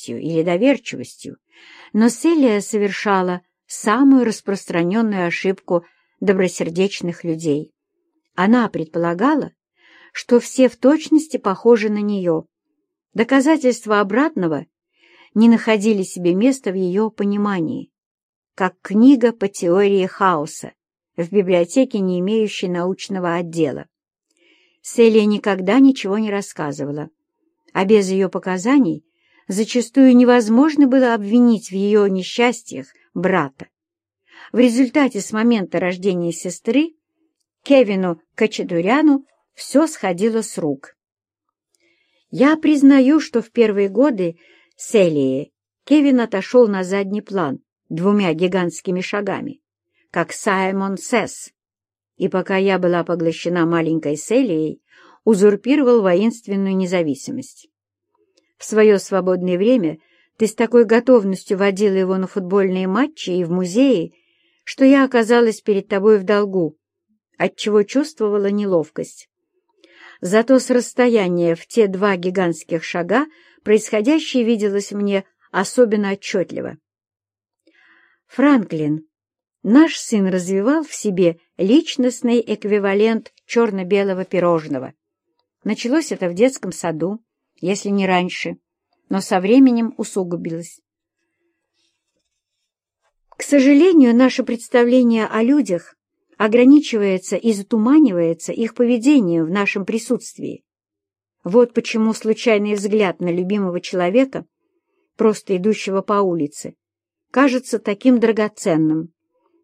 наивностью или доверчивостью, но Селия совершала самую распространенную ошибку добросердечных людей. Она предполагала, что все в точности похожи на нее. Доказательства обратного не находили себе места в ее понимании, как книга по теории хаоса в библиотеке, не имеющей научного отдела. Селия никогда ничего не рассказывала, а без ее показаний зачастую невозможно было обвинить в ее несчастьях брата. В результате с момента рождения сестры Кевину Качедуряну все сходило с рук. Я признаю, что в первые годы Селии Кевин отошел на задний план двумя гигантскими шагами, как Саймон Сесс, и пока я была поглощена маленькой Селией, узурпировал воинственную независимость. В свое свободное время ты с такой готовностью водила его на футбольные матчи и в музеи, что я оказалась перед тобой в долгу, отчего чувствовала неловкость. Зато с расстояния в те два гигантских шага происходящее виделось мне особенно отчетливо. Франклин, наш сын развивал в себе личностный эквивалент черно-белого пирожного. Началось это в детском саду, если не раньше, но со временем усугубилось. К сожалению, наше представление о людях ограничивается и затуманивается их поведением в нашем присутствии. Вот почему случайный взгляд на любимого человека, просто идущего по улице, кажется таким драгоценным.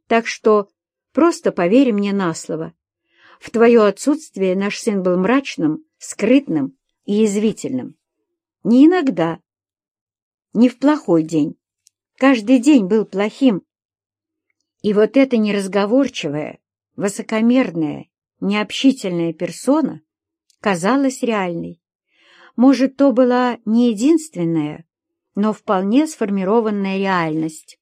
Так что просто поверь мне на слово. В твое отсутствие наш сын был мрачным, скрытным и язвительным. Не иногда, не в плохой день. Каждый день был плохим. И вот эта неразговорчивая, высокомерная, необщительная персона казалась реальной. Может, то была не единственная, но вполне сформированная реальность.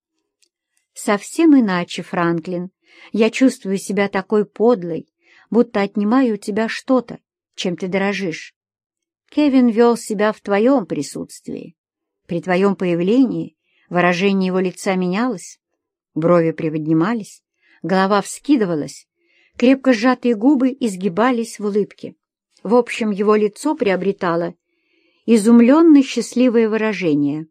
Совсем иначе, Франклин. Я чувствую себя такой подлой, будто отнимаю у тебя что-то, чем ты дорожишь. Кевин вел себя в твоем присутствии. При твоем появлении выражение его лица менялось, брови приподнимались, голова вскидывалась, крепко сжатые губы изгибались в улыбке. В общем, его лицо приобретало изумленно счастливое выражение,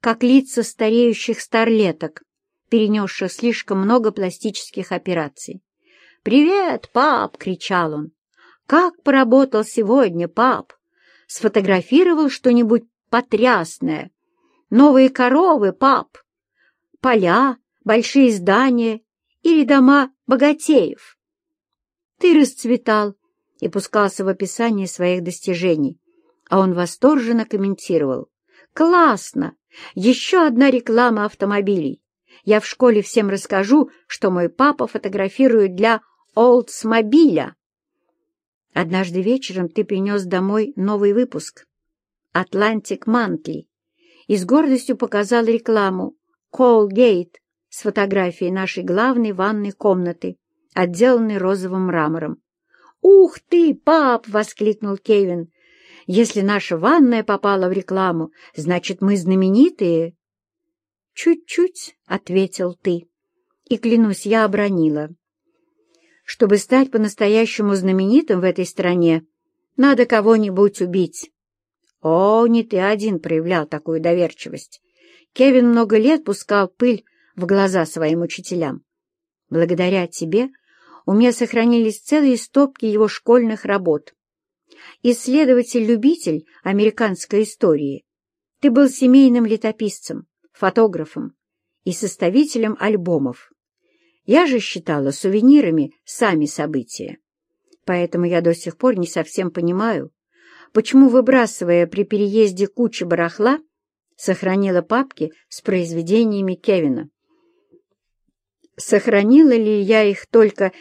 как лица стареющих старлеток, перенесших слишком много пластических операций. «Привет, пап!» — кричал он. «Как поработал сегодня, пап? Сфотографировал что-нибудь потрясное? Новые коровы, пап? Поля, большие здания или дома богатеев. Ты расцветал и пускался в описание своих достижений, а он восторженно комментировал. «Классно! Еще одна реклама автомобилей. Я в школе всем расскажу, что мой папа фотографирует для Олдсмобиля». Однажды вечером ты принес домой новый выпуск «Атлантик Мантли» и с гордостью показал рекламу «Колгейт» с фотографией нашей главной ванной комнаты, отделанной розовым мрамором. «Ух ты, пап!» — воскликнул Кевин. «Если наша ванная попала в рекламу, значит, мы знаменитые». «Чуть-чуть», — ответил ты. И, клянусь, я обронила. «Чтобы стать по-настоящему знаменитым в этой стране, надо кого-нибудь убить». О, не ты один проявлял такую доверчивость. Кевин много лет пускал пыль в глаза своим учителям. Благодаря тебе у меня сохранились целые стопки его школьных работ. Исследователь-любитель американской истории, ты был семейным летописцем, фотографом и составителем альбомов. Я же считала сувенирами сами события. Поэтому я до сих пор не совсем понимаю, почему, выбрасывая при переезде кучу барахла, сохранила папки с произведениями Кевина. Сохранила ли я их только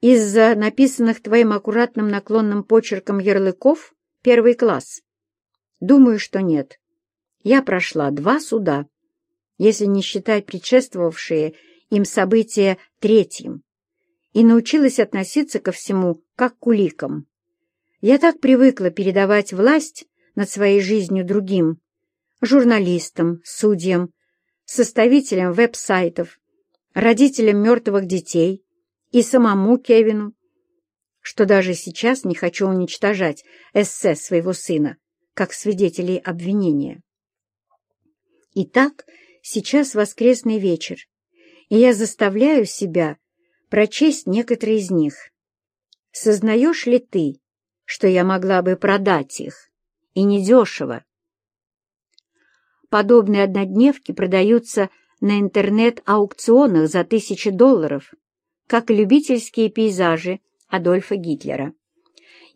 из-за написанных твоим аккуратным наклонным почерком ярлыков первый класс? Думаю, что нет. Я прошла два суда, если не считать предшествовавшие им события третьим, и научилась относиться ко всему как к уликам. Я так привыкла передавать власть над своей жизнью другим, журналистам, судьям, составителям веб-сайтов, родителям мертвых детей и самому Кевину, что даже сейчас не хочу уничтожать эссе своего сына, как свидетелей обвинения. Итак, сейчас воскресный вечер, и я заставляю себя прочесть некоторые из них. Сознаешь ли ты, что я могла бы продать их, и недешево? Подобные однодневки продаются на интернет-аукционах за тысячи долларов, как любительские пейзажи Адольфа Гитлера.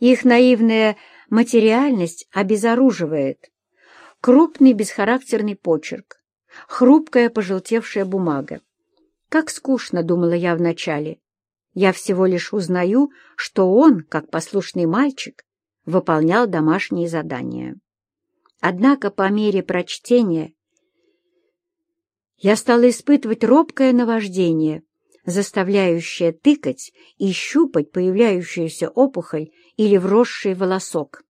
Их наивная материальность обезоруживает. Крупный бесхарактерный почерк, хрупкая пожелтевшая бумага. Как скучно, думала я вначале. Я всего лишь узнаю, что он, как послушный мальчик, выполнял домашние задания. Однако по мере прочтения я стала испытывать робкое наваждение, заставляющее тыкать и щупать появляющуюся опухоль или вросший волосок.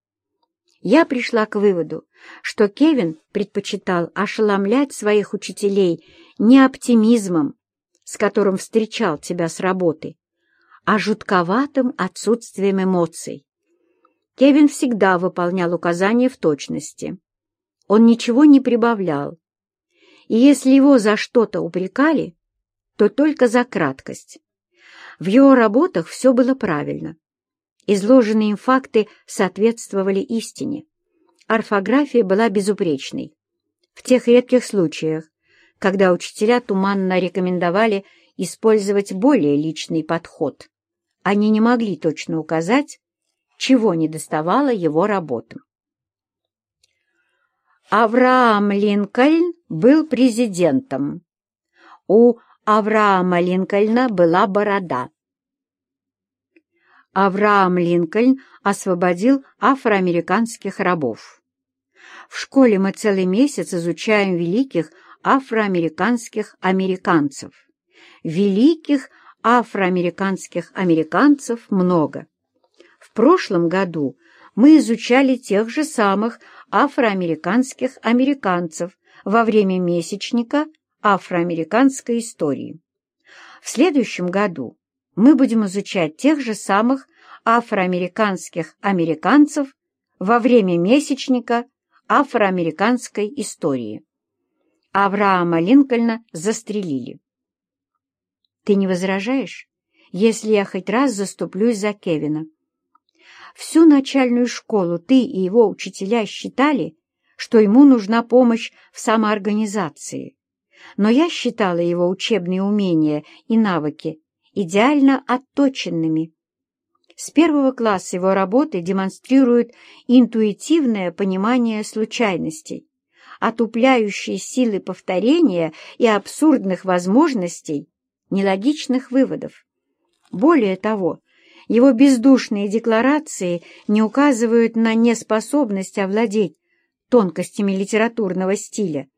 Я пришла к выводу, что Кевин предпочитал ошеломлять своих учителей не оптимизмом, с которым встречал тебя с работы, а жутковатым отсутствием эмоций. Кевин всегда выполнял указания в точности. Он ничего не прибавлял. И если его за что-то упрекали, то только за краткость. В его работах все было правильно. Изложенные им факты соответствовали истине. Орфография была безупречной. В тех редких случаях, когда учителя туманно рекомендовали использовать более личный подход, они не могли точно указать, чего недоставало его работам. Авраам Линкольн был президентом. У Авраама Линкольна была борода. Авраам Линкольн освободил афроамериканских рабов. В школе мы целый месяц изучаем великих афроамериканских американцев. Великих афроамериканских американцев много. В прошлом году мы изучали тех же самых афроамериканских американцев во время месячника афроамериканской истории. В следующем году мы будем изучать тех же самых афроамериканских американцев во время месячника афроамериканской истории. Авраама Линкольна застрелили. Ты не возражаешь, если я хоть раз заступлюсь за Кевина? Всю начальную школу ты и его учителя считали, что ему нужна помощь в самоорганизации. Но я считала его учебные умения и навыки идеально отточенными. С первого класса его работы демонстрируют интуитивное понимание случайностей, отупляющие силы повторения и абсурдных возможностей нелогичных выводов. Более того, его бездушные декларации не указывают на неспособность овладеть тонкостями литературного стиля.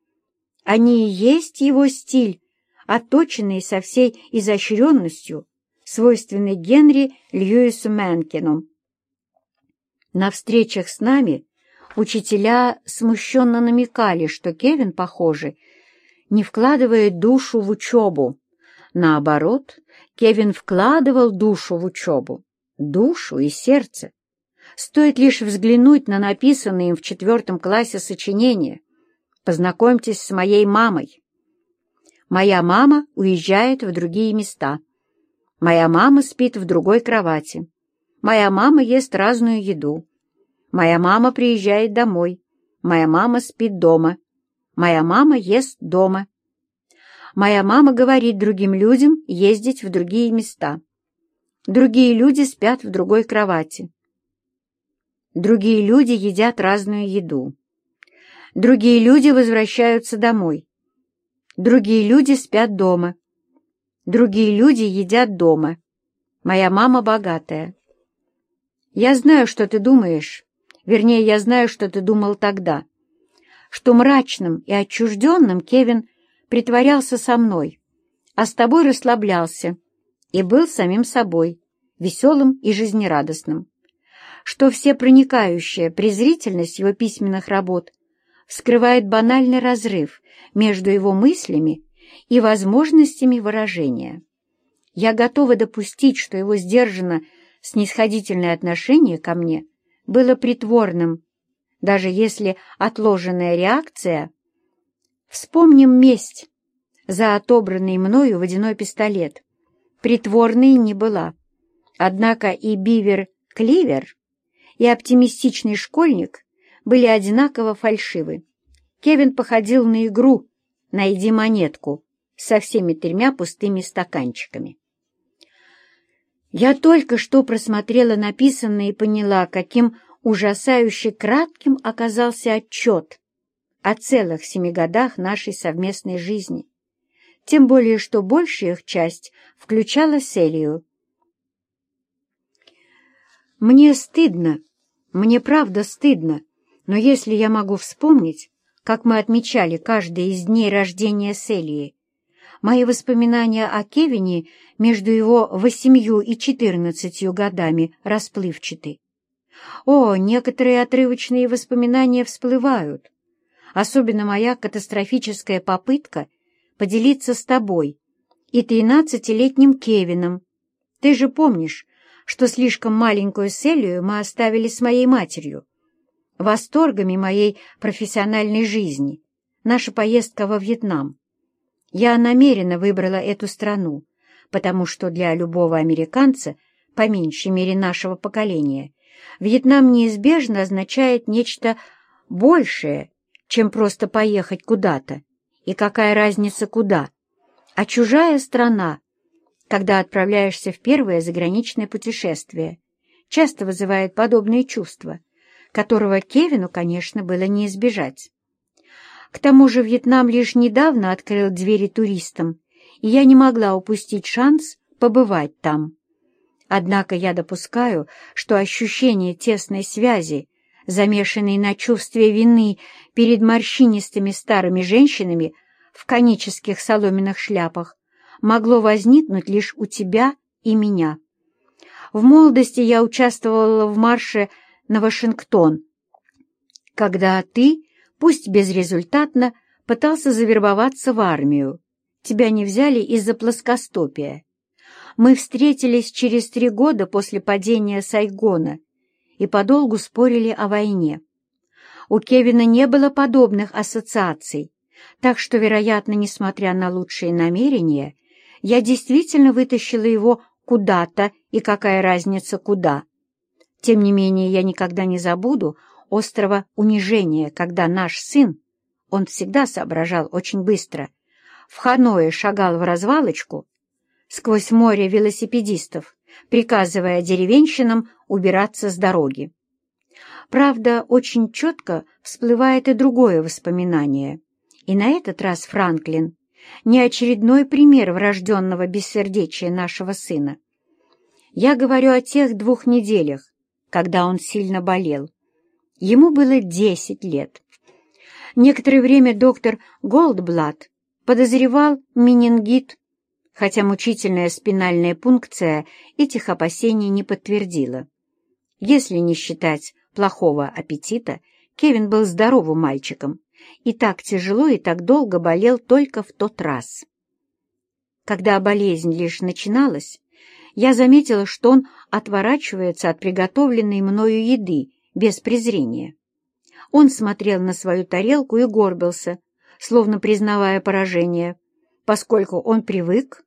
Они и есть его стиль, отточенный со всей изощренностью, свойственной Генри Льюису Менкину. На встречах с нами учителя смущенно намекали, что Кевин, похоже, не вкладывает душу в учебу. Наоборот, Кевин вкладывал душу в учебу, душу и сердце. Стоит лишь взглянуть на написанные им в четвертом классе сочинения. Познакомьтесь с моей мамой. Моя мама уезжает в другие места. Моя мама спит в другой кровати. Моя мама ест разную еду. Моя мама приезжает домой. Моя мама спит дома. Моя мама ест дома. Моя мама говорит другим людям ездить в другие места. Другие люди спят в другой кровати. Другие люди едят разную еду. Другие люди возвращаются домой. Другие люди спят дома. Другие люди едят дома. Моя мама богатая. Я знаю, что ты думаешь, вернее, я знаю, что ты думал тогда, что мрачным и отчужденным Кевин притворялся со мной, а с тобой расслаблялся и был самим собой, веселым и жизнерадостным, что все проникающая презрительность его письменных работ скрывает банальный разрыв между его мыслями и возможностями выражения. Я готова допустить, что его сдержанно снисходительное отношение ко мне было притворным, даже если отложенная реакция... Вспомним месть за отобранный мною водяной пистолет. Притворной не была. Однако и Бивер Кливер, и оптимистичный школьник были одинаково фальшивы. Кевин походил на игру «Найди монетку» со всеми тремя пустыми стаканчиками. Я только что просмотрела написанное и поняла, каким ужасающе кратким оказался отчет о целых семи годах нашей совместной жизни, тем более что большая их часть включала Селию. Мне стыдно, мне правда стыдно, но если я могу вспомнить, как мы отмечали каждый из дней рождения Селии, мои воспоминания о Кевине между его восемью и четырнадцатью годами расплывчаты. О, некоторые отрывочные воспоминания всплывают, особенно моя катастрофическая попытка поделиться с тобой и тринадцатилетним Кевином. Ты же помнишь, что слишком маленькую Селию мы оставили с моей матерью. Восторгами моей профессиональной жизни, наша поездка во Вьетнам. Я намеренно выбрала эту страну, потому что для любого американца, по меньшей мере нашего поколения, Вьетнам неизбежно означает нечто большее, чем просто поехать куда-то. И какая разница куда? А чужая страна, когда отправляешься в первое заграничное путешествие, часто вызывает подобные чувства, которого Кевину, конечно, было не избежать. К тому же Вьетнам лишь недавно открыл двери туристам, и я не могла упустить шанс побывать там. Однако я допускаю, что ощущение тесной связи замешанный на чувстве вины перед морщинистыми старыми женщинами в конических соломенных шляпах, могло возникнуть лишь у тебя и меня. В молодости я участвовала в марше на Вашингтон, когда ты, пусть безрезультатно, пытался завербоваться в армию. Тебя не взяли из-за плоскостопия. Мы встретились через три года после падения Сайгона и подолгу спорили о войне. У Кевина не было подобных ассоциаций, так что, вероятно, несмотря на лучшие намерения, я действительно вытащила его куда-то и какая разница куда. Тем не менее, я никогда не забуду острого унижения, когда наш сын, он всегда соображал очень быстро, в Ханое шагал в развалочку сквозь море велосипедистов, приказывая деревенщинам убираться с дороги. Правда, очень четко всплывает и другое воспоминание. И на этот раз Франклин не очередной пример врожденного бессердечия нашего сына. Я говорю о тех двух неделях, когда он сильно болел. Ему было десять лет. Некоторое время доктор Голдблат подозревал менингит хотя мучительная спинальная пункция этих опасений не подтвердила. Если не считать плохого аппетита, Кевин был здоровым мальчиком и так тяжело и так долго болел только в тот раз. Когда болезнь лишь начиналась, я заметила, что он отворачивается от приготовленной мною еды без презрения. Он смотрел на свою тарелку и горбился, словно признавая поражение, поскольку он привык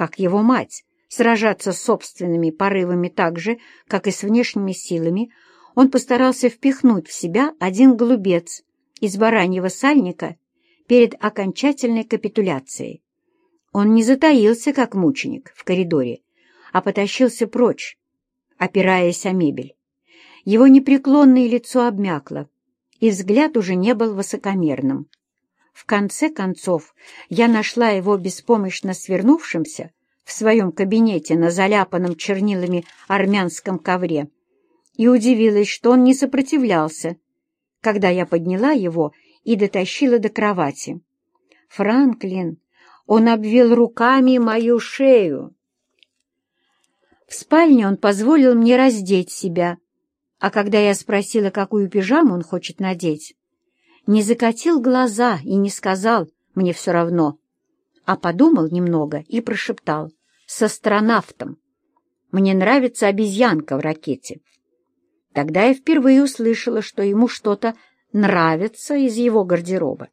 как его мать, сражаться с собственными порывами так же, как и с внешними силами, он постарался впихнуть в себя один голубец из бараньего сальника перед окончательной капитуляцией. Он не затаился, как мученик, в коридоре, а потащился прочь, опираясь о мебель. Его непреклонное лицо обмякло, и взгляд уже не был высокомерным. В конце концов, я нашла его беспомощно свернувшимся в своем кабинете на заляпанном чернилами армянском ковре и удивилась, что он не сопротивлялся, когда я подняла его и дотащила до кровати. «Франклин!» Он обвил руками мою шею. В спальне он позволил мне раздеть себя, а когда я спросила, какую пижаму он хочет надеть, не закатил глаза и не сказал «мне все равно», а подумал немного и прошептал «с астронавтом». «Мне нравится обезьянка в ракете». Тогда я впервые услышала, что ему что-то нравится из его гардероба.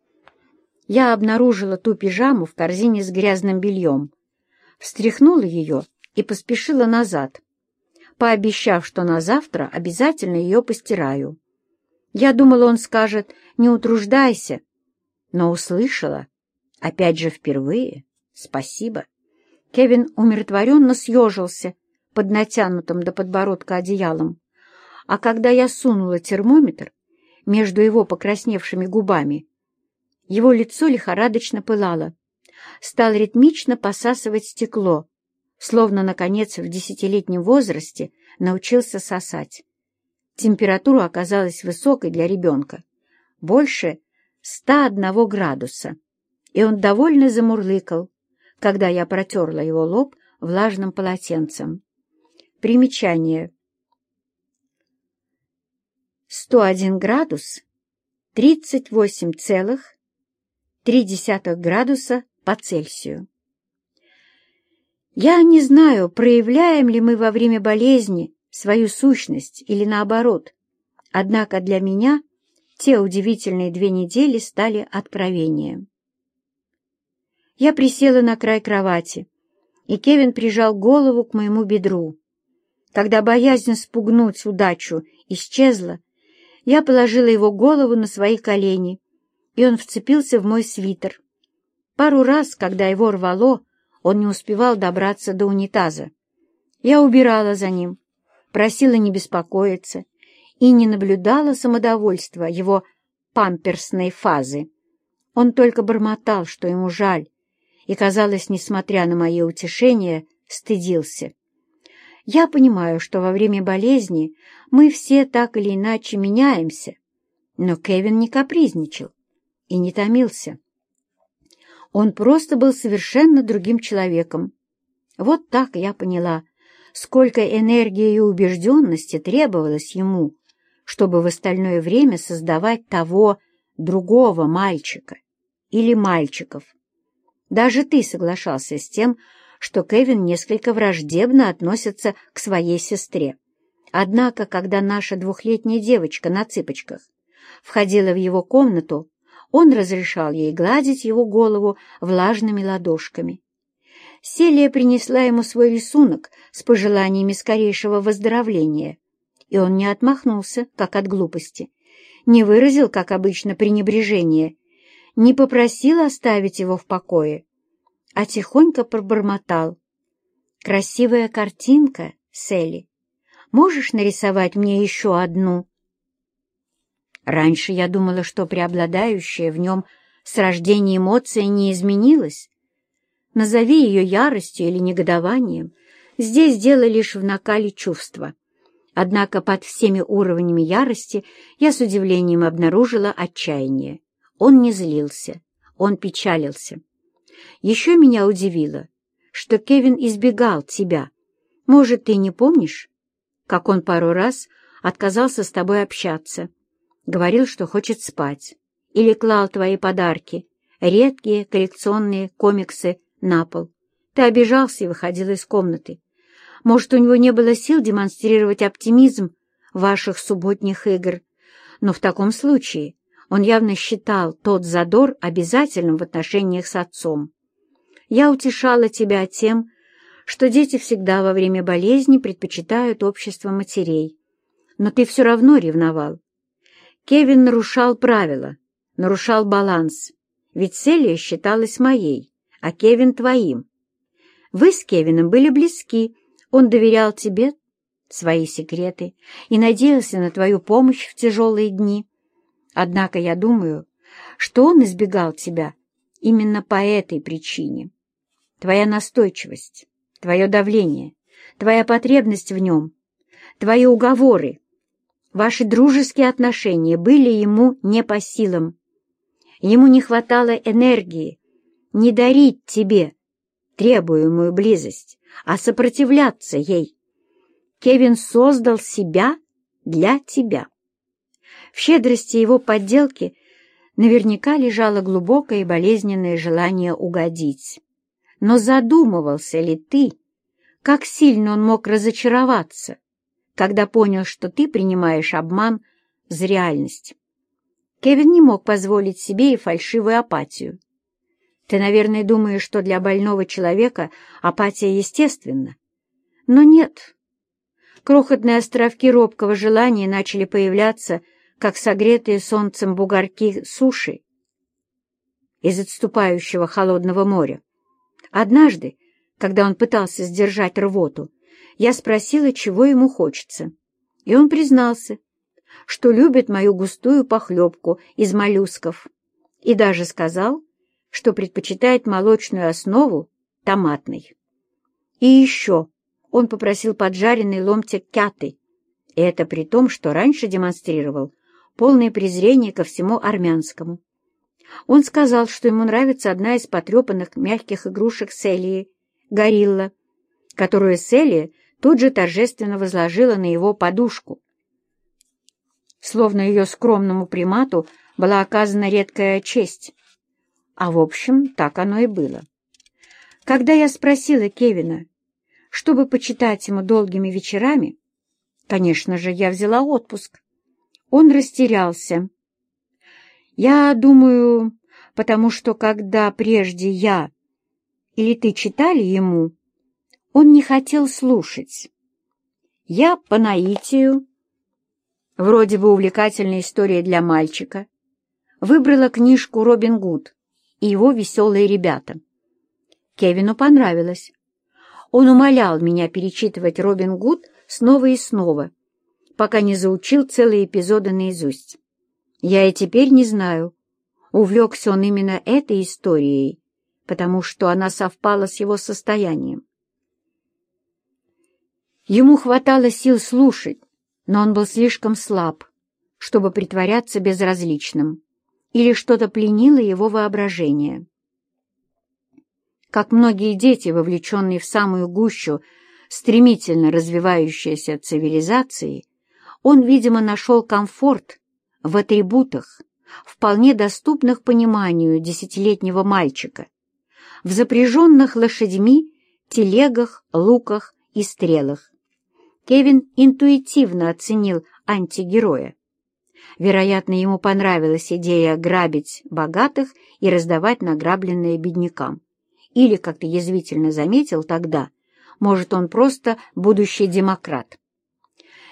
Я обнаружила ту пижаму в корзине с грязным бельем, встряхнула ее и поспешила назад, пообещав, что на завтра обязательно ее постираю. Я думала, он скажет «не утруждайся», но услышала, опять же впервые, «спасибо». Кевин умиротворенно съежился под натянутым до подбородка одеялом, а когда я сунула термометр между его покрасневшими губами, его лицо лихорадочно пылало, стал ритмично посасывать стекло, словно, наконец, в десятилетнем возрасте научился сосать. Температура оказалась высокой для ребенка, больше 101 градуса, и он довольно замурлыкал, когда я протерла его лоб влажным полотенцем. Примечание. 101 градус 38,3 градуса по Цельсию. Я не знаю, проявляем ли мы во время болезни свою сущность или наоборот, однако для меня те удивительные две недели стали откровением. Я присела на край кровати, и Кевин прижал голову к моему бедру. Когда боязнь спугнуть удачу исчезла, я положила его голову на свои колени, и он вцепился в мой свитер. Пару раз, когда его рвало, он не успевал добраться до унитаза. Я убирала за ним, просила не беспокоиться и не наблюдала самодовольства его памперсной фазы. Он только бормотал, что ему жаль, и, казалось, несмотря на мои утешения, стыдился. Я понимаю, что во время болезни мы все так или иначе меняемся, но Кевин не капризничал и не томился. Он просто был совершенно другим человеком. Вот так я поняла, сколько энергии и убежденности требовалось ему, чтобы в остальное время создавать того другого мальчика или мальчиков. Даже ты соглашался с тем, что Кевин несколько враждебно относится к своей сестре. Однако, когда наша двухлетняя девочка на цыпочках входила в его комнату, он разрешал ей гладить его голову влажными ладошками. Селия принесла ему свой рисунок с пожеланиями скорейшего выздоровления, и он не отмахнулся, как от глупости, не выразил, как обычно, пренебрежение, не попросил оставить его в покое, а тихонько пробормотал. «Красивая картинка, Селли. Можешь нарисовать мне еще одну?» Раньше я думала, что преобладающая в нем с рождения эмоция не изменилась. Назови ее яростью или негодованием, здесь дело лишь в накале чувства. Однако под всеми уровнями ярости я с удивлением обнаружила отчаяние. Он не злился, он печалился. Еще меня удивило, что Кевин избегал тебя. Может, ты не помнишь, как он пару раз отказался с тобой общаться, говорил, что хочет спать, или клал твои подарки, редкие коллекционные комиксы, на пол. Ты обижался и выходил из комнаты. Может, у него не было сил демонстрировать оптимизм ваших субботних игр, но в таком случае он явно считал тот задор обязательным в отношениях с отцом. Я утешала тебя тем, что дети всегда во время болезни предпочитают общество матерей. Но ты все равно ревновал. Кевин нарушал правила, нарушал баланс, ведь Селия считалась моей, а Кевин твоим. Вы с Кевином были близки, он доверял тебе свои секреты и надеялся на твою помощь в тяжелые дни. Однако я думаю, что он избегал тебя именно по этой причине. Твоя настойчивость, твое давление, твоя потребность в нем, твои уговоры Ваши дружеские отношения были ему не по силам. Ему не хватало энергии не дарить тебе требуемую близость, а сопротивляться ей. Кевин создал себя для тебя. В щедрости его подделки наверняка лежало глубокое и болезненное желание угодить. Но задумывался ли ты, как сильно он мог разочароваться, когда понял, что ты принимаешь обман за реальность? Кевин не мог позволить себе и фальшивую апатию. Ты, наверное, думаешь, что для больного человека апатия естественна. Но нет. Крохотные островки робкого желания начали появляться, как согретые солнцем бугорки суши из отступающего холодного моря. Однажды, когда он пытался сдержать рвоту, я спросила, чего ему хочется, и он признался, что любит мою густую похлебку из моллюсков, и даже сказал, что предпочитает молочную основу томатной. И еще он попросил поджаренный ломтик кяты, и это при том, что раньше демонстрировал полное презрение ко всему армянскому. Он сказал, что ему нравится одна из потрепанных мягких игрушек Селии — горилла, которую Селия тут же торжественно возложила на его подушку. Словно ее скромному примату была оказана редкая честь. А в общем, так оно и было. Когда я спросила Кевина, чтобы почитать ему долгими вечерами, конечно же, я взяла отпуск. Он растерялся. Я думаю, потому что когда прежде я или ты читали ему, он не хотел слушать. Я по наитию, вроде бы увлекательная история для мальчика, выбрала книжку «Робин Гуд» и его веселые ребята. Кевину понравилось. Он умолял меня перечитывать «Робин Гуд» снова и снова, пока не заучил целые эпизоды наизусть. Я и теперь не знаю, увлекся он именно этой историей, потому что она совпала с его состоянием. Ему хватало сил слушать, но он был слишком слаб, чтобы притворяться безразличным или что-то пленило его воображение. Как многие дети, вовлеченные в самую гущу стремительно развивающейся цивилизации, он, видимо, нашел комфорт в атрибутах, вполне доступных пониманию десятилетнего мальчика, в запряженных лошадьми, телегах, луках и стрелах. Кевин интуитивно оценил антигероя. Вероятно, ему понравилась идея грабить богатых и раздавать награбленное беднякам. Или, как ты язвительно заметил тогда, может, он просто будущий демократ.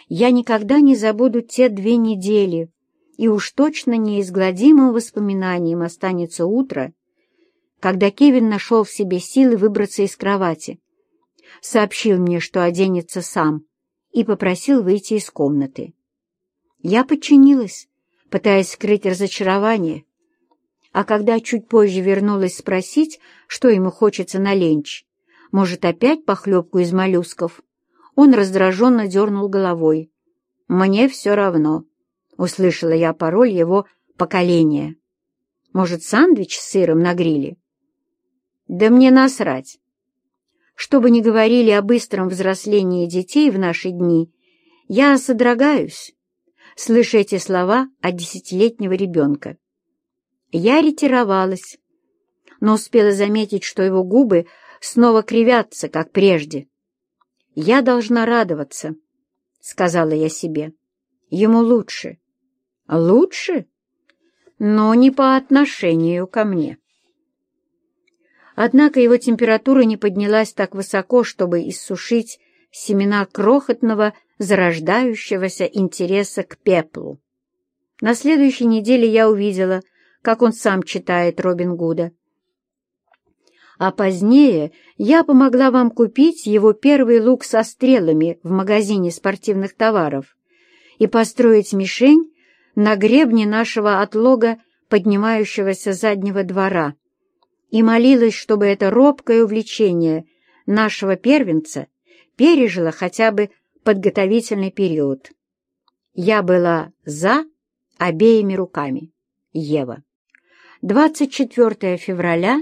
Я никогда не забуду те две недели, и уж точно неизгладимым воспоминанием останется утро, когда Кевин нашел в себе силы выбраться из кровати, сообщил мне, что оденется сам, и попросил выйти из комнаты. Я подчинилась, пытаясь скрыть разочарование, а когда чуть позже вернулась спросить, что ему хочется на ленч, может, опять похлебку из моллюсков, он раздраженно дернул головой. «Мне все равно», — услышала я пароль его поколения. «Может, сандвич с сыром на гриле?» «Да мне насрать». Что бы ни говорили о быстром взрослении детей в наши дни, я содрогаюсь, слыша эти слова от десятилетнего ребенка. Я ретировалась, но успела заметить, что его губы снова кривятся, как прежде. «Я должна радоваться», — сказала я себе. «Ему лучше». «Лучше?» «Но не по отношению ко мне». Однако его температура не поднялась так высоко, чтобы иссушить семена крохотного зарождающегося интереса к пеплу. На следующей неделе я увидела, как он сам читает Робин Гуда. А позднее я помогла вам купить его первый лук со стрелами в магазине спортивных товаров и построить мишень на гребне нашего отлога поднимающегося заднего двора, и молилась, чтобы это робкое увлечение нашего первенца пережило хотя бы подготовительный период. Я была «за» обеими руками. Ева. 24 февраля